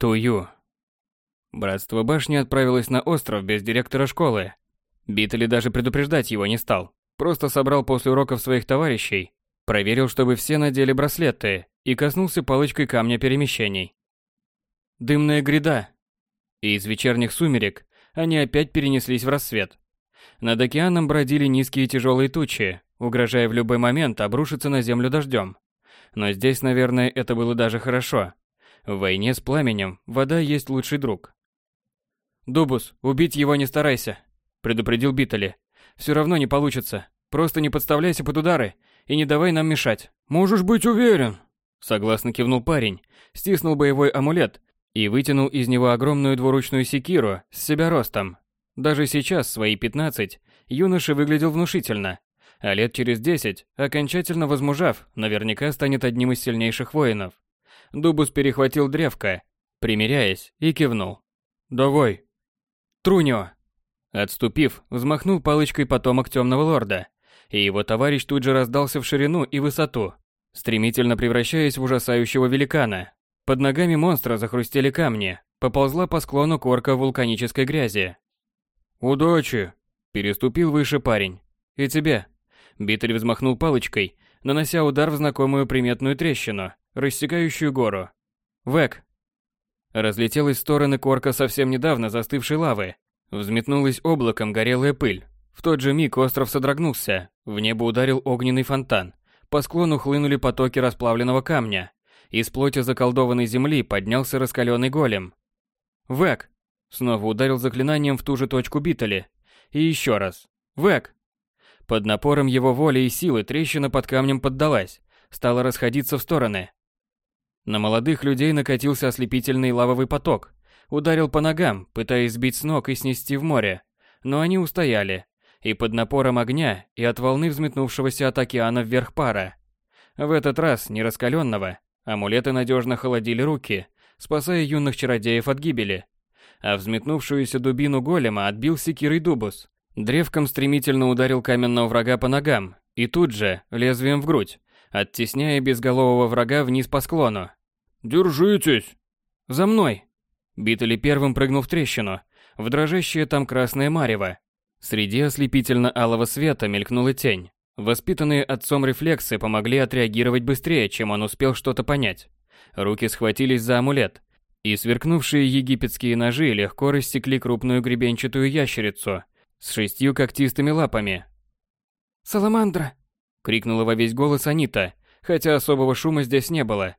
Тую. Братство башни отправилось на остров без директора школы. Битли даже предупреждать его не стал. Просто собрал после уроков своих товарищей, проверил, чтобы все надели браслеты, и коснулся палочкой камня перемещений. Дымная гряда. И из вечерних сумерек они опять перенеслись в рассвет. Над океаном бродили низкие тяжелые тучи, угрожая в любой момент обрушиться на землю дождем. Но здесь, наверное, это было даже хорошо. В войне с пламенем вода есть лучший друг. «Дубус, убить его не старайся», — предупредил Биттели. «Все равно не получится. Просто не подставляйся под удары и не давай нам мешать». «Можешь быть уверен», — согласно кивнул парень, стиснул боевой амулет и вытянул из него огромную двуручную секиру с себя ростом. Даже сейчас, свои 15, юноша выглядел внушительно, а лет через 10, окончательно возмужав, наверняка станет одним из сильнейших воинов. Дубус перехватил древко, примиряясь, и кивнул. «Давай». «Трунио!» Отступив, взмахнул палочкой потомок Темного Лорда, и его товарищ тут же раздался в ширину и высоту, стремительно превращаясь в ужасающего великана. Под ногами монстра захрустели камни, поползла по склону корка вулканической грязи. «Удачи!» – переступил выше парень. «И тебе!» Биттель взмахнул палочкой, нанося удар в знакомую приметную трещину, рассекающую гору. Вэк. Разлетелась в стороны корка совсем недавно застывшей лавы. Взметнулась облаком горелая пыль. В тот же миг остров содрогнулся, в небо ударил огненный фонтан. По склону хлынули потоки расплавленного камня. Из плоти заколдованной земли поднялся раскаленный голем. Вэк. Снова ударил заклинанием в ту же точку Биттели. И еще раз. Вэк. Под напором его воли и силы трещина под камнем поддалась, стала расходиться в стороны. На молодых людей накатился ослепительный лавовый поток. Ударил по ногам, пытаясь сбить с ног и снести в море. Но они устояли. И под напором огня, и от волны взметнувшегося от океана вверх пара. В этот раз не раскаленного. Амулеты надежно холодили руки, спасая юных чародеев от гибели. А взметнувшуюся дубину голема отбил секирой дубус. Древком стремительно ударил каменного врага по ногам, и тут же, лезвием в грудь, оттесняя безголового врага вниз по склону. «Держитесь!» «За мной!» Биттели первым прыгнул в трещину, в дрожащее там красное марево. Среди ослепительно-алого света мелькнула тень. Воспитанные отцом рефлексы помогли отреагировать быстрее, чем он успел что-то понять. Руки схватились за амулет, и сверкнувшие египетские ножи легко рассекли крупную гребенчатую ящерицу с шестью когтистыми лапами. «Саламандра!» — крикнула во весь голос Анита, хотя особого шума здесь не было.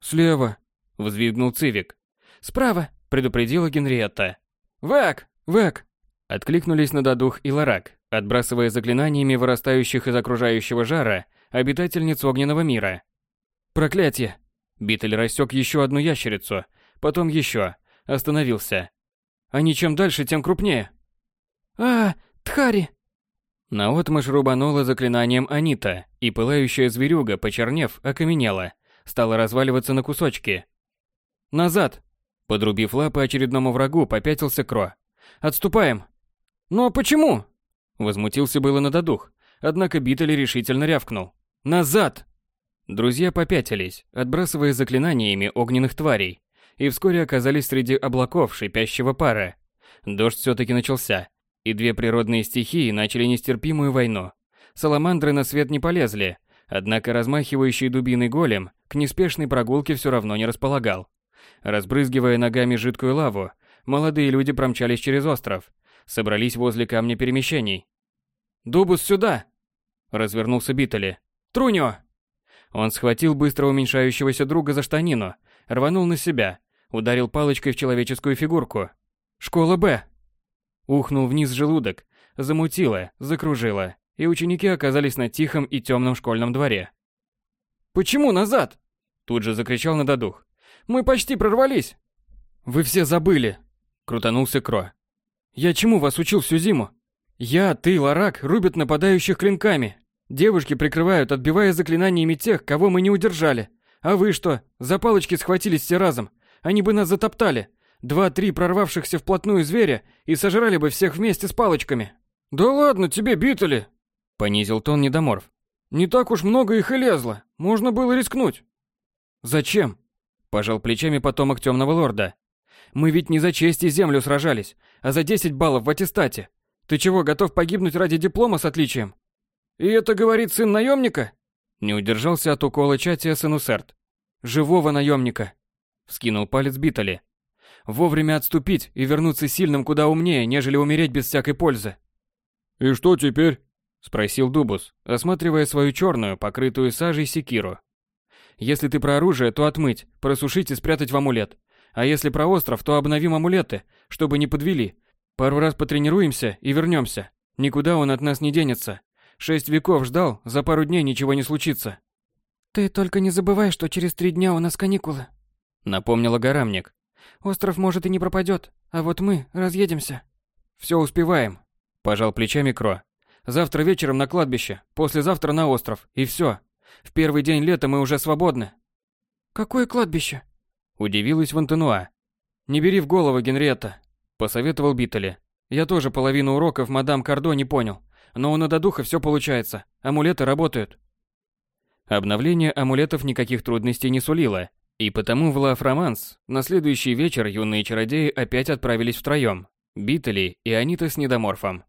«Слева!» — взвизгнул Цивик. «Справа!» — предупредила Генриетта. «Вэк! Вэк!» Откликнулись на Дадух и Ларак, отбрасывая заклинаниями вырастающих из окружающего жара обитательниц огненного мира. «Проклятие!» Биттель рассек еще одну ящерицу, потом еще, остановился. «Они чем дальше, тем крупнее!» «А, Тхари!» Наотмашь рубанула заклинанием Анита, и пылающая зверюга, почернев, окаменела, стала разваливаться на кусочки. «Назад!» Подрубив лапы очередному врагу, попятился Кро. «Отступаем!» «Но почему?» Возмутился было на додух, однако Биттель решительно рявкнул. «Назад!» Друзья попятились, отбрасывая заклинаниями огненных тварей, и вскоре оказались среди облаков шипящего пара. Дождь все-таки начался, и две природные стихии начали нестерпимую войну. Саламандры на свет не полезли, однако размахивающий дубиной голем к неспешной прогулке все равно не располагал. Разбрызгивая ногами жидкую лаву, молодые люди промчались через остров, собрались возле камня перемещений. «Дубус сюда!» – развернулся Биттели. «Трунио!» Он схватил быстро уменьшающегося друга за штанину, рванул на себя, ударил палочкой в человеческую фигурку. «Школа Б!» Ухнул вниз желудок, замутило, закружило, и ученики оказались на тихом и темном школьном дворе. «Почему назад?» Тут же закричал на додух. «Мы почти прорвались!» «Вы все забыли!» Крутанулся Кро. «Я чему вас учил всю зиму? Я, ты, Ларак рубят нападающих клинками. Девушки прикрывают, отбивая заклинаниями тех, кого мы не удержали. А вы что, за палочки схватились все разом? Они бы нас затоптали. Два-три прорвавшихся вплотную зверя и сожрали бы всех вместе с палочками. Да ладно тебе, битали! Понизил тон недоморф. Не так уж много их и лезло. Можно было рискнуть. Зачем? Пожал плечами потомок темного лорда. Мы ведь не за честь и землю сражались, а за 10 баллов в аттестате. Ты чего, готов погибнуть ради диплома с отличием? И это говорит сын наемника? Не удержался от укола чатия Сенусерт. Живого наемника. Вскинул палец Битали. Вовремя отступить и вернуться сильным куда умнее, нежели умереть без всякой пользы. «И что теперь?» — спросил Дубус, осматривая свою черную, покрытую сажей секиру. «Если ты про оружие, то отмыть, просушить и спрятать в амулет. А если про остров, то обновим амулеты, чтобы не подвели. Пару раз потренируемся и вернемся. Никуда он от нас не денется. Шесть веков ждал, за пару дней ничего не случится». «Ты только не забывай, что через три дня у нас каникулы», — напомнила Гарамник. «Остров, может, и не пропадет, а вот мы разъедемся». «Все успеваем», — пожал плечами Кро. «Завтра вечером на кладбище, послезавтра на остров, и все. В первый день лета мы уже свободны». «Какое кладбище?» Удивилась Вантенуа. «Не бери в голову, Генриетта», — посоветовал Биттеле. «Я тоже половину уроков мадам Кардо не понял, но у Нададуха все получается, амулеты работают». Обновление амулетов никаких трудностей не сулило, и потому в Ла-Фроманс на следующий вечер юные чародеи опять отправились втроем, Биттели и Анита с Недоморфом.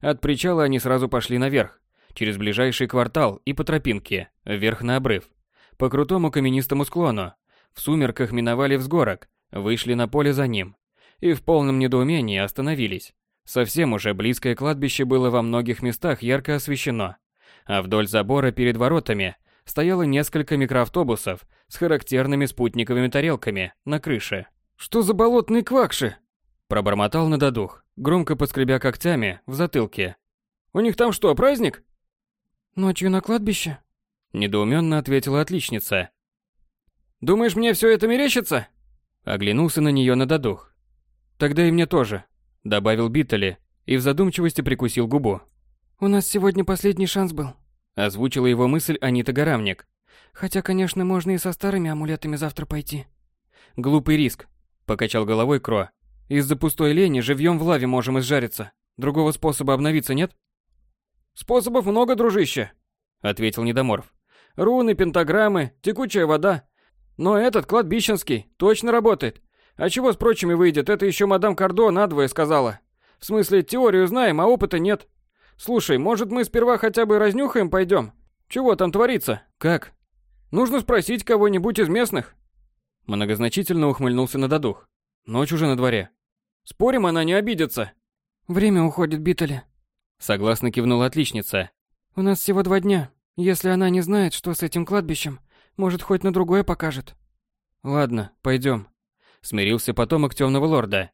От причала они сразу пошли наверх, через ближайший квартал и по тропинке, вверх на обрыв, по крутому каменистому склону, в сумерках миновали взгорок, вышли на поле за ним. И в полном недоумении остановились. Совсем уже близкое кладбище было во многих местах ярко освещено. А вдоль забора перед воротами стояло несколько микроавтобусов с характерными спутниковыми тарелками на крыше. «Что за болотные квакши?» Пробормотал надодух, громко поскребя когтями в затылке. «У них там что, праздник?» «Ночью на кладбище?» Недоуменно ответила отличница. Думаешь, мне все это мерещится? Оглянулся на нее на додух. Тогда и мне тоже, добавил Биттели и в задумчивости прикусил губу. У нас сегодня последний шанс был. Озвучила его мысль Анита Гарамник. Хотя, конечно, можно и со старыми амулетами завтра пойти. Глупый риск, покачал головой Кро. Из-за пустой лени живьем в лаве можем изжариться. Другого способа обновиться нет? Способов много, дружище, ответил Недоморф. Руны, пентаграммы, текучая вода. Но этот кладбищенский точно работает. А чего с прочими выйдет, это еще мадам Кардо надвое сказала. В смысле, теорию знаем, а опыта нет. Слушай, может мы сперва хотя бы разнюхаем пойдем? Чего там творится? Как? Нужно спросить кого-нибудь из местных. Многозначительно ухмыльнулся на додух. Ночь уже на дворе. Спорим, она не обидится. Время уходит, Биттели. Согласно кивнула отличница. У нас всего два дня. Если она не знает, что с этим кладбищем, может, хоть на другое покажет. Ладно, пойдем. Смирился потомок темного лорда.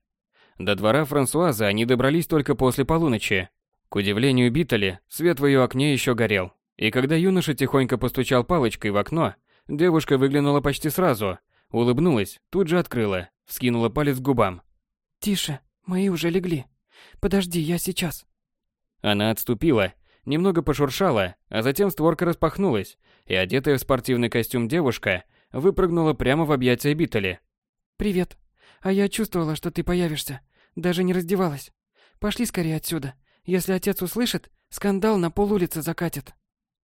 До двора Франсуазы они добрались только после полуночи. К удивлению Биттали, свет в ее окне еще горел. И когда юноша тихонько постучал палочкой в окно, девушка выглянула почти сразу, улыбнулась, тут же открыла, вскинула палец к губам. «Тише, мои уже легли. Подожди, я сейчас». Она отступила, немного пошуршала, а затем створка распахнулась, и одетая в спортивный костюм девушка выпрыгнула прямо в объятия Биттели. «Привет. А я чувствовала, что ты появишься. Даже не раздевалась. Пошли скорее отсюда. Если отец услышит, скандал на пол улицы закатит».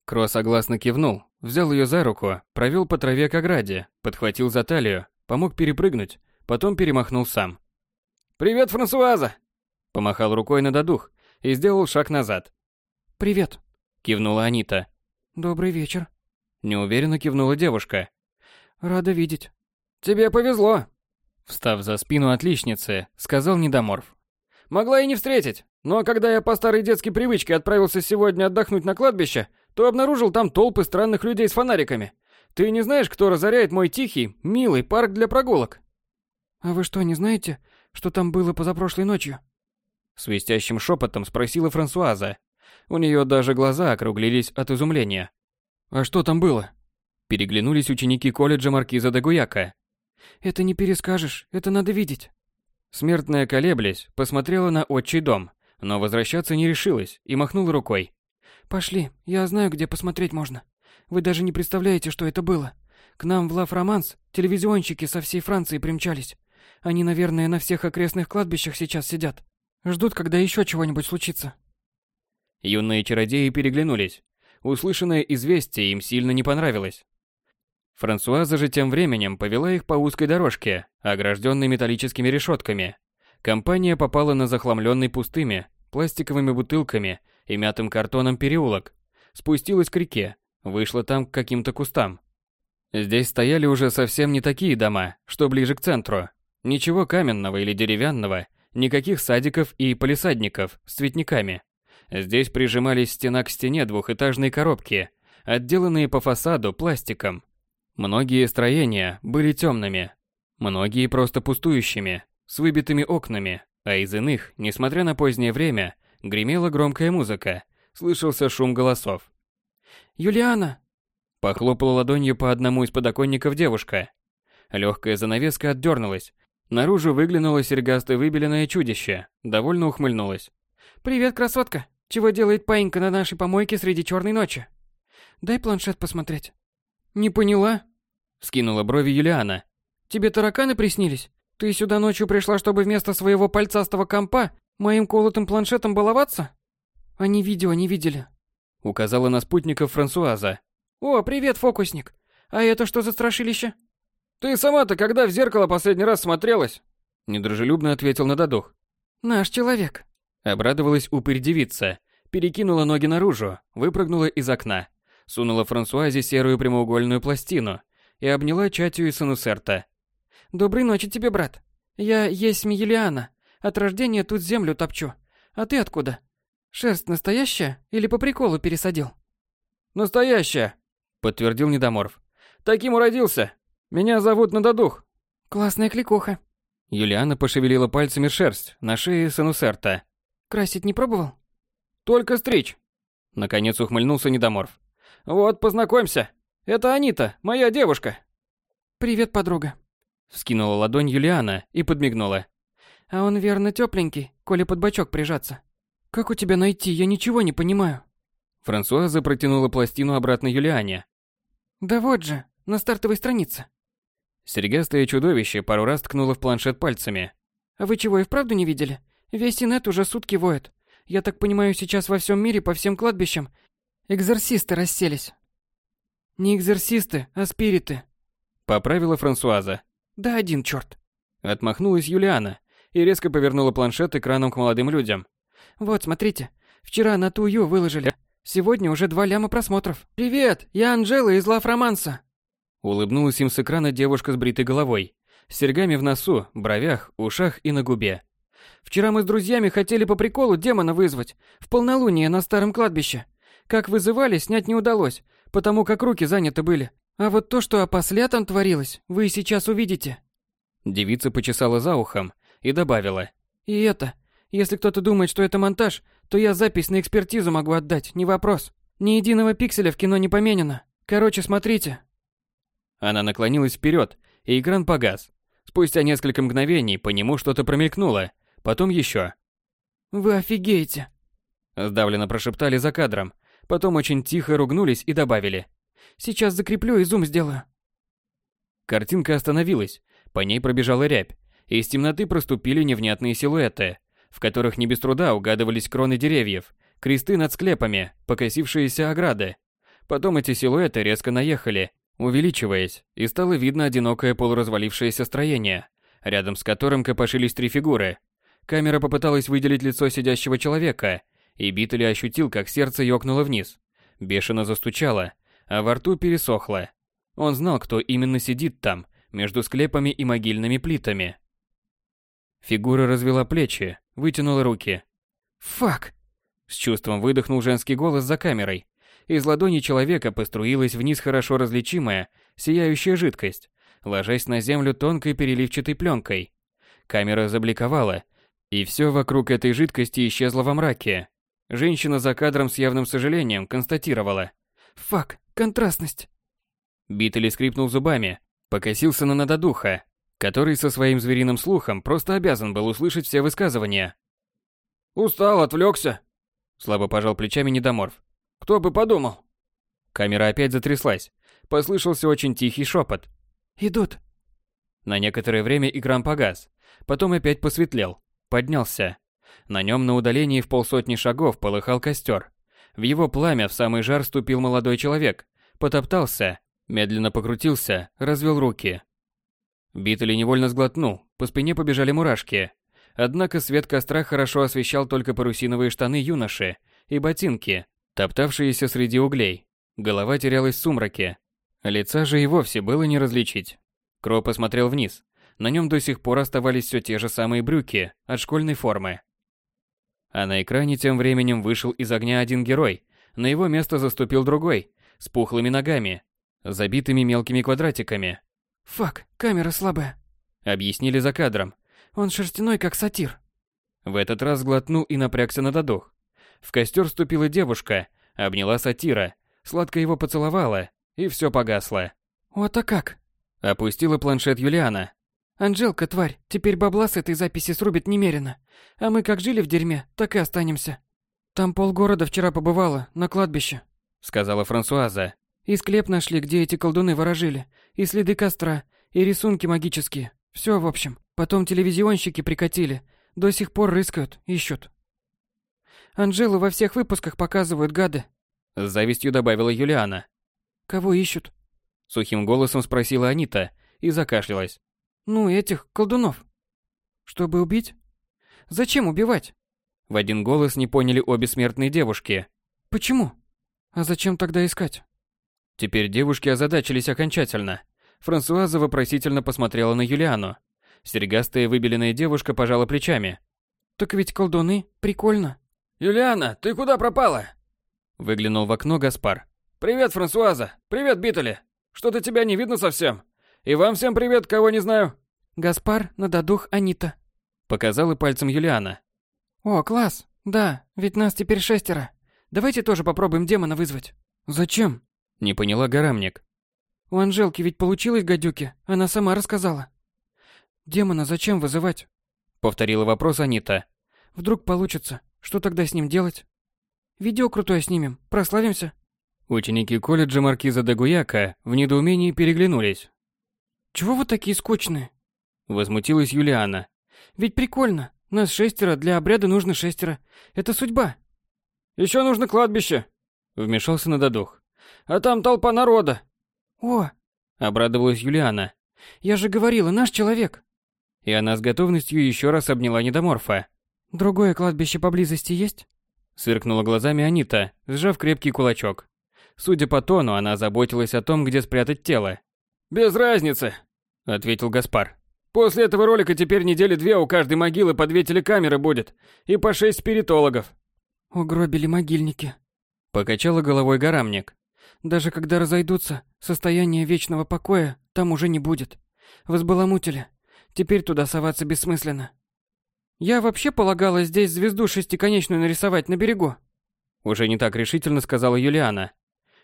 Кро согласно кивнул, взял ее за руку, провел по траве к ограде, подхватил за талию, помог перепрыгнуть, потом перемахнул сам. «Привет, Франсуаза!» Помахал рукой на додух и сделал шаг назад. «Привет!» Кивнула Анита. «Добрый вечер!» Неуверенно кивнула девушка. «Рада видеть!» «Тебе повезло!» Встав за спину отличницы, сказал Недоморф. «Могла и не встретить, но когда я по старой детской привычке отправился сегодня отдохнуть на кладбище, то обнаружил там толпы странных людей с фонариками. Ты не знаешь, кто разоряет мой тихий, милый парк для прогулок?» «А вы что, не знаете, что там было позапрошлой ночью?» Свистящим шепотом спросила Франсуаза. У нее даже глаза округлились от изумления. «А что там было?» Переглянулись ученики колледжа Маркиза де Гуяка. «Это не перескажешь, это надо видеть». Смертная колеблясь, посмотрела на отчий дом, но возвращаться не решилась и махнула рукой. «Пошли, я знаю, где посмотреть можно. Вы даже не представляете, что это было. К нам в Ла-Фроманс телевизионщики со всей Франции примчались. Они, наверное, на всех окрестных кладбищах сейчас сидят. Ждут, когда еще чего-нибудь случится». Юные чародеи переглянулись. Услышанное известие им сильно не понравилось. Франсуаза же тем временем повела их по узкой дорожке, огражденной металлическими решетками. Компания попала на захламленный пустыми, пластиковыми бутылками и мятым картоном переулок, спустилась к реке, вышла там к каким-то кустам. Здесь стояли уже совсем не такие дома, что ближе к центру. Ничего каменного или деревянного, никаких садиков и полисадников с цветниками. Здесь прижимались стена к стене двухэтажные коробки, отделанные по фасаду пластиком. Многие строения были темными, многие просто пустующими, с выбитыми окнами, а из иных, несмотря на позднее время, гремела громкая музыка, слышался шум голосов. «Юлиана!» Похлопала ладонью по одному из подоконников девушка. Легкая занавеска отдернулась. Наружу выглянуло серьгастое выбеленное чудище, довольно ухмыльнулась. «Привет, красотка! Чего делает паинька на нашей помойке среди черной ночи?» «Дай планшет посмотреть». «Не поняла?» Скинула брови Юлиана. «Тебе тараканы приснились? Ты сюда ночью пришла, чтобы вместо своего пальцастого компа моим колотым планшетом баловаться?» «Они видео не видели», — указала на спутников Франсуаза. «О, привет, фокусник! А это что за страшилище?» «Ты сама-то когда в зеркало последний раз смотрелась?» Недружелюбно ответил на додух. «Наш человек». Обрадовалась упырь-девица, перекинула ноги наружу, выпрыгнула из окна, сунула Франсуазе серую прямоугольную пластину и обняла Чатю и Санусерта. «Доброй ночи тебе, брат. Я есть Миелиана. От рождения тут землю топчу. А ты откуда? Шерсть настоящая или по приколу пересадил?» «Настоящая», — подтвердил Недоморф. «Таким уродился. Меня зовут Нададух». «Классная кликуха». Юлиана пошевелила пальцами шерсть на шее Санусерта. «Красить не пробовал?» «Только стричь». Наконец ухмыльнулся Недоморф. «Вот, познакомься. Это Анита, моя девушка. Привет, подруга. Вскинула ладонь Юлиана и подмигнула. А он верно тепленький, коли под бочок прижаться. Как у тебя найти? Я ничего не понимаю. Франсуаза протянула пластину обратно Юлиане. Да вот же, на стартовой странице. Серегастое чудовище пару раз ткнуло в планшет пальцами. А вы чего и вправду не видели? Весь инет уже сутки воет. Я так понимаю, сейчас во всем мире по всем кладбищам экзорсисты расселись. Не экзорсисты, а спириты. Поправила Франсуаза. Да один черт. Отмахнулась Юлиана и резко повернула планшет экраном к молодым людям. Вот, смотрите. Вчера на Тую выложили. Сегодня уже два ляма просмотров. Привет, я Анжела из Лав Романса. Улыбнулась им с экрана девушка с бритой головой, с серьгами в носу, бровях, ушах и на губе. Вчера мы с друзьями хотели по приколу демона вызвать в полнолуние на старом кладбище. Как вызывали, снять не удалось, потому как руки заняты были. А вот то, что опосля там творилось, вы сейчас увидите. Девица почесала за ухом и добавила. И это, если кто-то думает, что это монтаж, то я запись на экспертизу могу отдать, не вопрос. Ни единого пикселя в кино не поменено. Короче, смотрите. Она наклонилась вперед, и экран погас. Спустя несколько мгновений по нему что-то промелькнуло, потом еще. «Вы офигеете!» Сдавленно прошептали за кадром, Потом очень тихо ругнулись и добавили. «Сейчас закреплю и зум сделаю». Картинка остановилась, по ней пробежала рябь, из темноты проступили невнятные силуэты, в которых не без труда угадывались кроны деревьев, кресты над склепами, покосившиеся ограды. Потом эти силуэты резко наехали, увеличиваясь, и стало видно одинокое полуразвалившееся строение, рядом с которым копошились три фигуры. Камера попыталась выделить лицо сидящего человека, и Биттель ощутил, как сердце ёкнуло вниз. Бешено застучало, а во рту пересохло. Он знал, кто именно сидит там, между склепами и могильными плитами. Фигура развела плечи, вытянула руки. «Фак!» С чувством выдохнул женский голос за камерой. Из ладони человека поструилась вниз хорошо различимая, сияющая жидкость, ложась на землю тонкой переливчатой пленкой. Камера забликовала, и все вокруг этой жидкости исчезло во мраке. Женщина за кадром с явным сожалением констатировала. «Фак, контрастность». Биттели скрипнул зубами, покосился на надодуха, который со своим звериным слухом просто обязан был услышать все высказывания. «Устал, отвлекся», — слабо пожал плечами недоморф. «Кто бы подумал?» Камера опять затряслась. Послышался очень тихий шепот. «Идут». На некоторое время экран погас, потом опять посветлел, поднялся. На нем на удалении в полсотни шагов полыхал костер. В его пламя в самый жар ступил молодой человек, потоптался, Медленно покрутился, развел руки. Битали невольно сглотнул, по спине побежали мурашки. Однако свет костра хорошо освещал только парусиновые штаны юноши и ботинки, топтавшиеся среди углей. Голова терялась в сумраке. Лица же и вовсе было не различить. Кро посмотрел вниз. На нем до сих пор оставались все те же самые брюки от школьной формы. А на экране тем временем вышел из огня один герой. На его место заступил другой, с пухлыми ногами, забитыми мелкими квадратиками. «Фак, камера слабая», — объяснили за кадром. «Он шерстяной, как сатир». В этот раз глотнул и напрягся на додух. В костер вступила девушка, обняла сатира, сладко его поцеловала, и все погасло. «Вот а как?» Опустила планшет Юлиана. «Анжелка, тварь, теперь бабла с этой записи срубит немерено. А мы как жили в дерьме, так и останемся. Там полгорода вчера побывало, на кладбище», — сказала Франсуаза. «И склеп нашли, где эти колдуны ворожили, и следы костра, и рисунки магические. Все, в общем. Потом телевизионщики прикатили, до сих пор рыскают, ищут». «Анжелу во всех выпусках показывают, гады», — с завистью добавила Юлиана. «Кого ищут?» Сухим голосом спросила Анита и закашлялась. Ну, этих колдунов. Чтобы убить? Зачем убивать? В один голос не поняли обе смертные девушки. Почему? А зачем тогда искать? Теперь девушки озадачились окончательно. Франсуаза вопросительно посмотрела на Юлиану. Серегастая выбеленная девушка пожала плечами. Так ведь колдуны, прикольно. Юлиана, ты куда пропала? Выглянул в окно Гаспар. Привет, Франсуаза. Привет, Битали. Что-то тебя не видно совсем. И вам всем привет, кого не знаю. Гаспар, Нададух, Анита. Показала пальцем Юлиана. О, класс. Да, ведь нас теперь шестеро. Давайте тоже попробуем демона вызвать. Зачем? Не поняла Гарамник. У Анжелки ведь получилось гадюки, она сама рассказала. Демона зачем вызывать? Повторила вопрос Анита. Вдруг получится. Что тогда с ним делать? Видео крутое снимем, прославимся. Ученики колледжа Маркиза де Гуяка в недоумении переглянулись. «Чего вы такие скучные?» Возмутилась Юлиана. «Ведь прикольно. Нас шестеро, для обряда нужно шестеро. Это судьба». «Еще нужно кладбище», — вмешался на додух. «А там толпа народа». «О!» — обрадовалась Юлиана. «Я же говорила, наш человек». И она с готовностью еще раз обняла недоморфа. «Другое кладбище поблизости есть?» Сверкнула глазами Анита, сжав крепкий кулачок. Судя по тону, она заботилась о том, где спрятать тело. «Без разницы», — ответил Гаспар. «После этого ролика теперь недели две у каждой могилы по две телекамеры будет и по шесть спиритологов». «Угробили могильники», — покачала головой Гарамник. «Даже когда разойдутся, состояние вечного покоя там уже не будет. Возбаламутили. Теперь туда соваться бессмысленно». «Я вообще полагала здесь звезду шестиконечную нарисовать на берегу», — уже не так решительно сказала Юлиана.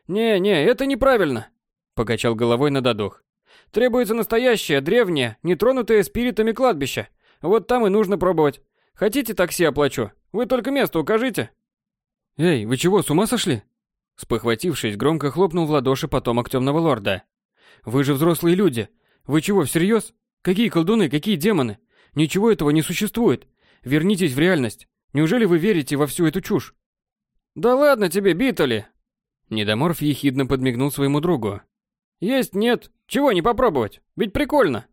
«Не-не, это неправильно», — покачал головой на додух. «Требуется настоящее, древнее, нетронутое спиритами кладбище. Вот там и нужно пробовать. Хотите такси оплачу? Вы только место укажите». «Эй, вы чего, с ума сошли?» Спохватившись, громко хлопнул в ладоши потомок темного лорда. «Вы же взрослые люди. Вы чего, всерьез? Какие колдуны, какие демоны? Ничего этого не существует. Вернитесь в реальность. Неужели вы верите во всю эту чушь?» «Да ладно тебе, Битали!» Недоморф ехидно подмигнул своему другу. «Есть, нет. Чего не попробовать? Ведь прикольно!»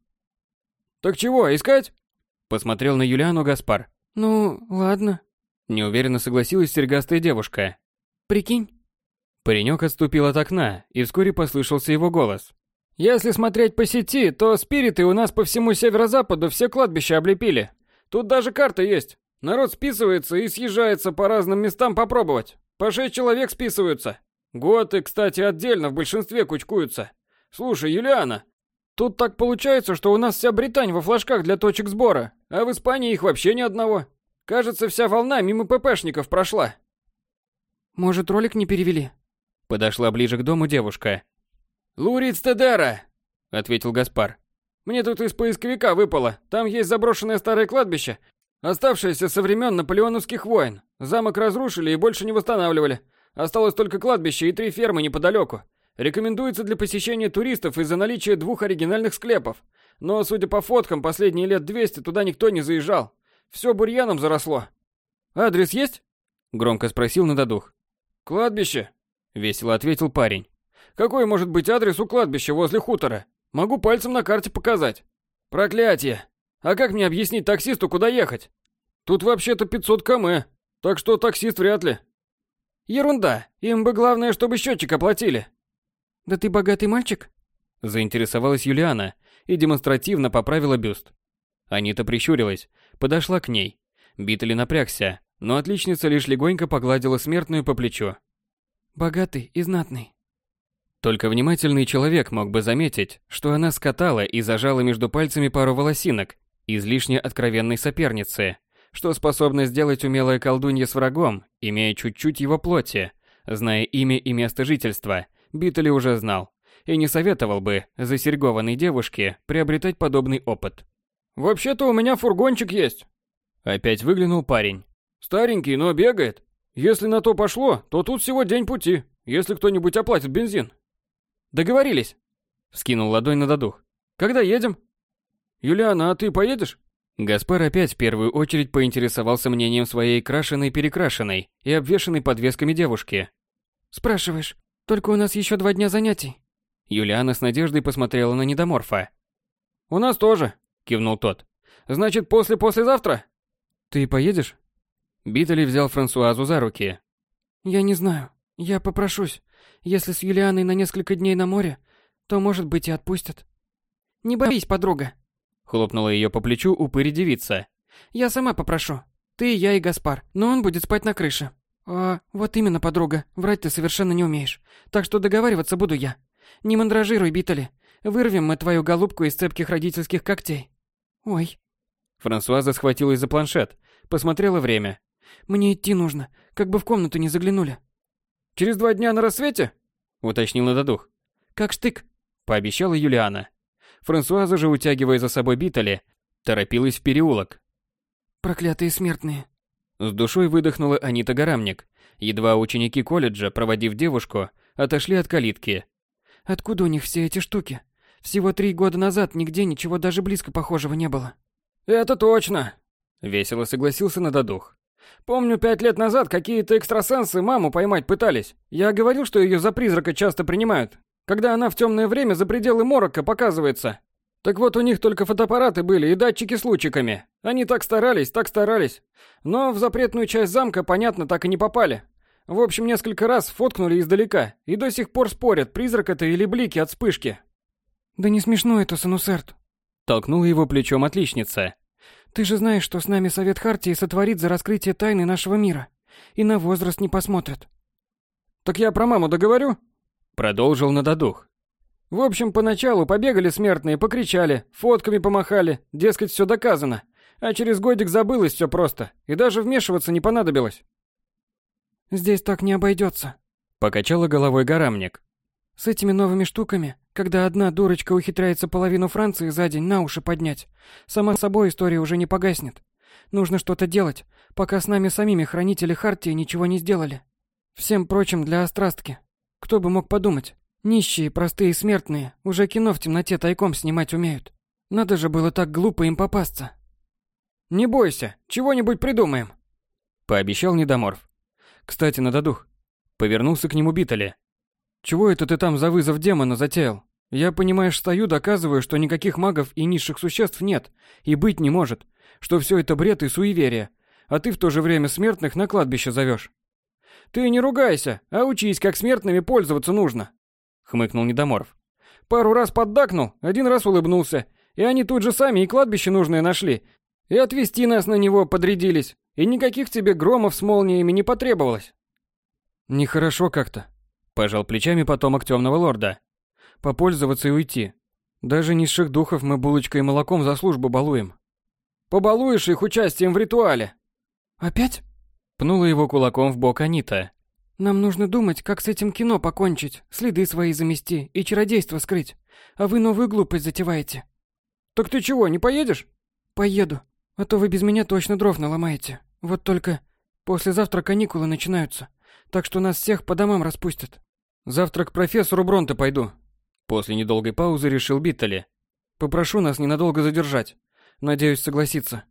«Так чего, искать?» Посмотрел на Юлиану Гаспар. «Ну, ладно». Неуверенно согласилась серьгастая девушка. «Прикинь». Паренек отступил от окна, и вскоре послышался его голос. «Если смотреть по сети, то спириты у нас по всему северо-западу все кладбища облепили. Тут даже карта есть. Народ списывается и съезжается по разным местам попробовать. По шесть человек списываются. Готы, кстати, отдельно в большинстве кучкуются. Слушай, Юлиана, тут так получается, что у нас вся Британь во флажках для точек сбора, а в Испании их вообще ни одного. Кажется, вся волна мимо ППшников прошла. Может, ролик не перевели? Подошла ближе к дому девушка. Луриц Тедера, ответил Гаспар. Мне тут из поисковика выпало. Там есть заброшенное старое кладбище, оставшееся со времен наполеоновских войн. Замок разрушили и больше не восстанавливали. Осталось только кладбище и три фермы неподалеку. Рекомендуется для посещения туристов из-за наличия двух оригинальных склепов. Но, судя по фоткам, последние лет 200 туда никто не заезжал. Все бурьяном заросло. Адрес есть? Громко спросил Нададух. Кладбище, весело ответил парень. Какой может быть адрес у кладбища возле хутора? Могу пальцем на карте показать. Проклятие! А как мне объяснить таксисту, куда ехать? Тут вообще-то 500 км, так что таксист вряд ли. Ерунда, им бы главное, чтобы счетчик оплатили. Да ты богатый мальчик? Заинтересовалась Юлиана и демонстративно поправила бюст. Анита прищурилась, подошла к ней. Битли напрягся, но отличница лишь легонько погладила смертную по плечу. Богатый и знатный. Только внимательный человек мог бы заметить, что она скатала и зажала между пальцами пару волосинок излишне откровенной соперницы, что способна сделать умелая колдунья с врагом, имея чуть-чуть его плоти, зная имя и место жительства, Битли уже знал, и не советовал бы засерьгованной девушке приобретать подобный опыт. «Вообще-то у меня фургончик есть». Опять выглянул парень. «Старенький, но бегает. Если на то пошло, то тут всего день пути, если кто-нибудь оплатит бензин». Договорились. Вскинул ладонь на додух. Когда едем? Юлиана, а ты поедешь? Гаспар опять в первую очередь поинтересовался мнением своей крашеной-перекрашенной и обвешанной подвесками девушки. Спрашиваешь, только у нас еще два дня занятий. Юлиана с надеждой посмотрела на недоморфа. У нас тоже, кивнул тот. Значит, после-послезавтра? Ты поедешь? Битали взял Франсуазу за руки. Я не знаю. Я попрошусь. Если с Юлианой на несколько дней на море, то, может быть, и отпустят. Не боись, подруга. Хлопнула ее по плечу упырь девица. Я сама попрошу. Ты, я и Гаспар, но он будет спать на крыше. А, вот именно, подруга, врать ты совершенно не умеешь. Так что договариваться буду я. Не мандражируй, Битали. Вырвем мы твою голубку из цепких родительских когтей. Ой. Франсуаза схватилась за планшет, посмотрела время. Мне идти нужно, как бы в комнату не заглянули. Через два дня на рассвете? Уточнила Дадух. Как штык. Пообещала Юлиана. Франсуаза же, утягивая за собой Битали, торопилась в переулок. Проклятые смертные. С душой выдохнула Анита Гарамник. Едва ученики колледжа, проводив девушку, отошли от калитки. Откуда у них все эти штуки? Всего три года назад нигде ничего даже близко похожего не было. Это точно. Весело согласился Нададух. Помню, пять лет назад какие-то экстрасенсы маму поймать пытались. Я говорил, что ее за призрака часто принимают, когда она в темное время за пределы морока показывается. Так вот, у них только фотоаппараты были и датчики с лучиками. Они так старались, так старались. Но в запретную часть замка, понятно, так и не попали. В общем, несколько раз фоткнули издалека и до сих пор спорят, призрак это или блики от вспышки. Да не смешно это, Санусерт. Толкнула его плечом отличница. Ты же знаешь, что с нами Совет Хартии сотворит за раскрытие тайны нашего мира. И на возраст не посмотрят. Так я про маму договорю? Продолжил Нададух. В общем, поначалу побегали смертные, покричали, фотками помахали, дескать, все доказано. А через годик забылось все просто, и даже вмешиваться не понадобилось. Здесь так не обойдется. Покачала головой горамник. С этими новыми штуками, когда одна дурочка ухитряется половину Франции за день на уши поднять, сама собой история уже не погаснет. Нужно что-то делать, пока с нами самими хранители Хартии ничего не сделали. Всем прочим для острастки. Кто бы мог подумать, нищие, простые смертные уже кино в темноте тайком снимать умеют. Надо же было так глупо им попасться. Не бойся, чего-нибудь придумаем. Пообещал Недоморф. Кстати, Нададух. Повернулся к нему Битали. Чего это ты там за вызов демона затеял? Я, понимаешь, стою, доказываю, что никаких магов и низших существ нет, и быть не может, что все это бред и суеверие, а ты в то же время смертных на кладбище зовешь. Ты не ругайся, а учись, как смертными пользоваться нужно, хмыкнул Недоморф. Пару раз поддакнул, один раз улыбнулся, и они тут же сами и кладбище нужное нашли, и отвезти нас на него подрядились, и никаких тебе громов с молниями не потребовалось. Нехорошо как-то, Пожал плечами потомок темного лорда. Попользоваться и уйти. Даже низших духов мы булочкой и молоком за службу балуем. Побалуешь их участием в ритуале. Опять? Пнула его кулаком в бок Анита. Нам нужно думать, как с этим кино покончить, следы свои замести и чародейство скрыть. А вы новую глупость затеваете. Так ты чего, не поедешь? Поеду. А то вы без меня точно дров наломаете. Вот только послезавтра каникулы начинаются. Так что нас всех по домам распустят. Завтра к профессору Бронте пойду. После недолгой паузы решил Биттели. Попрошу нас ненадолго задержать. Надеюсь, согласится.